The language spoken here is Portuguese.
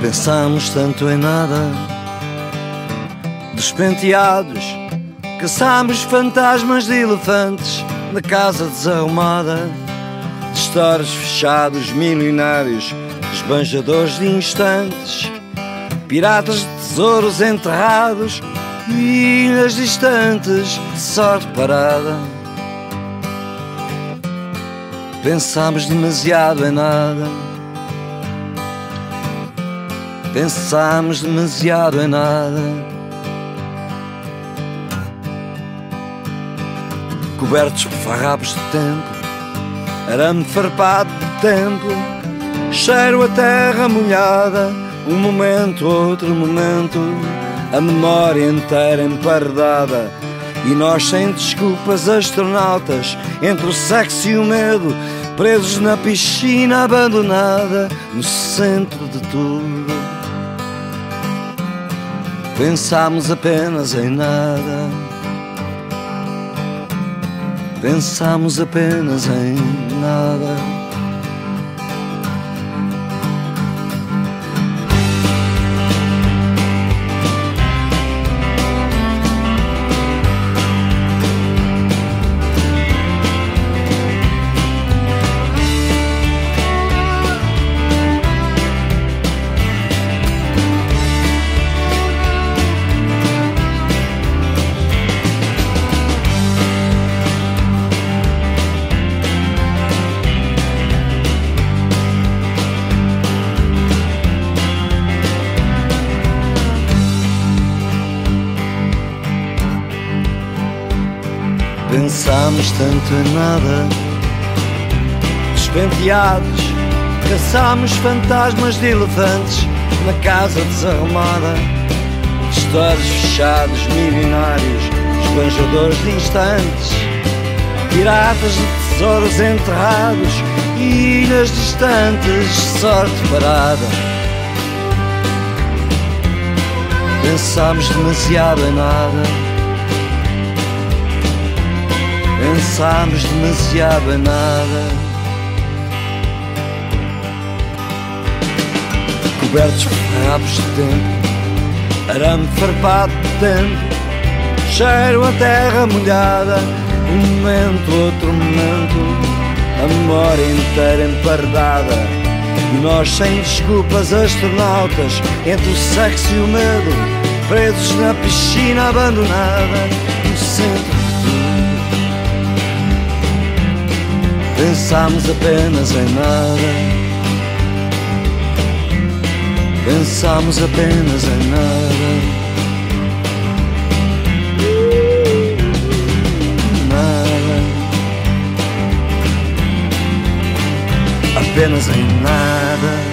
Pensamos tanto em nada, despenteados, caçamos fantasmas de elefantes na casa desarrumada, de stores fechados, milionários, esbanjadores de instantes, piratas de tesouros enterrados e ilhas distantes sorte parada. Pensamos demasiado em nada. Pensamos demasiado em nada. Cobertos por farrapos de tempo, arame farpado de tempo, cheiro a terra molhada, um momento, outro momento, a memória inteira empardada. E nós sem desculpas astronautas, entre o sexo e o medo, presos na piscina abandonada, no centro de tudo. Pensámos apenas em nada. Pensámos apenas em nada. Pensámos tanto em nada, despenteados, caçámos fantasmas de elefantes na casa desarrumada, histórias fechados, milionários, esbanjadores de instantes, piratas de tesouros enterrados e ilhas distantes, sorte parada. Pensámos demasiado em nada. Pensámos demasiado em nada. Cobertos por rabos de tempo, arame farpado de tempo, cheiro a terra molhada. Um momento, outro momento, a memória inteira empardada. E nós sem desculpas, astronautas, entre o sexo e o medo, presos na piscina abandonada, no centro Pensámos apenas em nada. Pensámos apenas em nada. Nada. Apenas em nada.